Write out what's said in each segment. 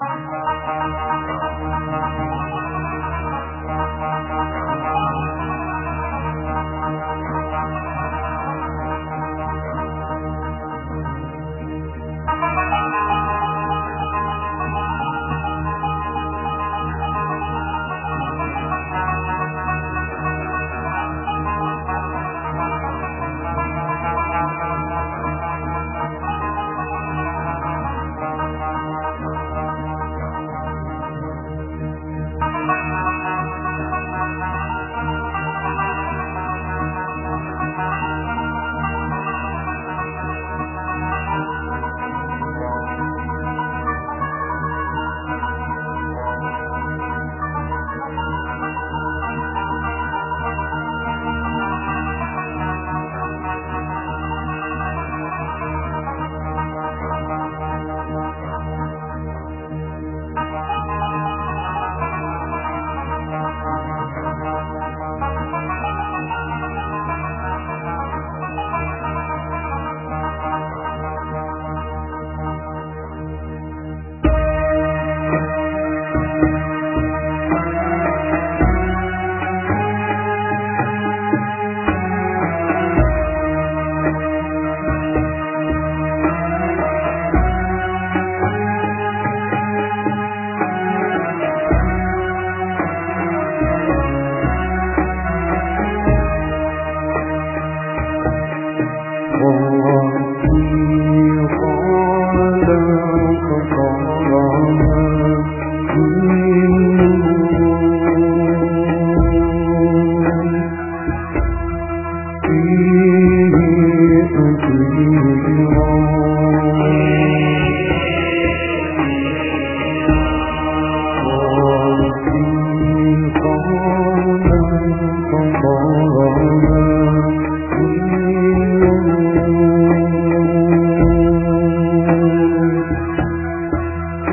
Thank you.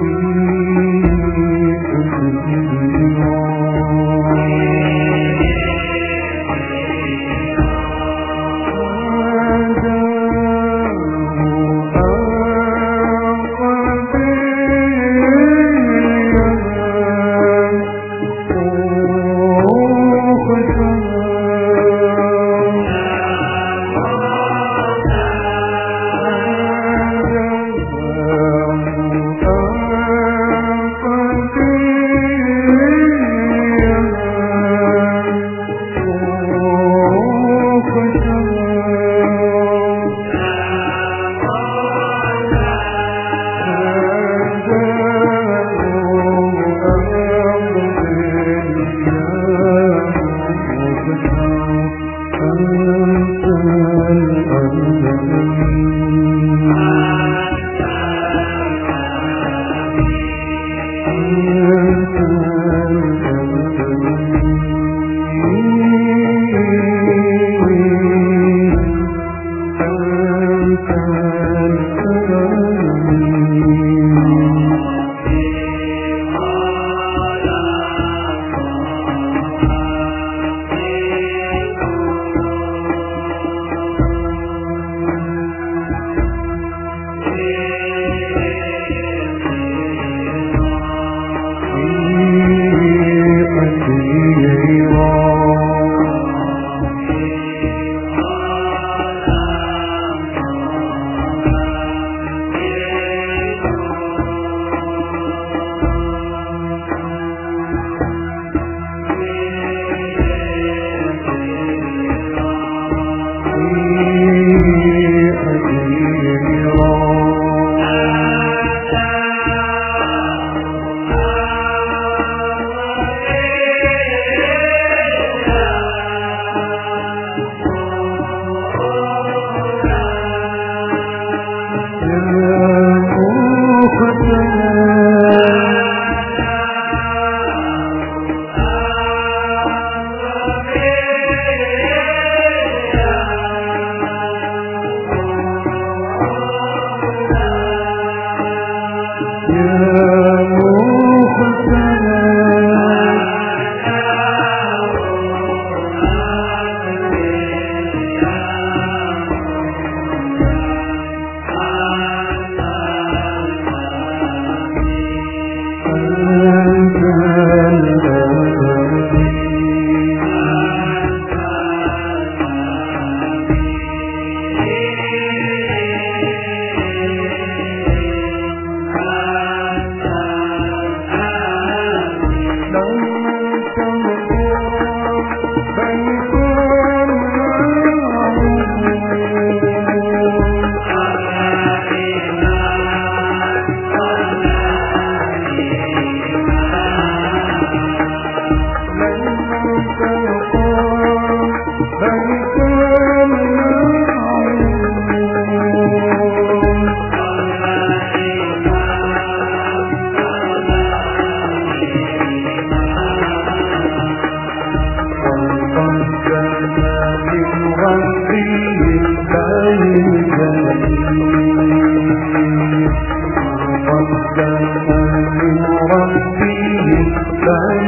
see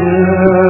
you.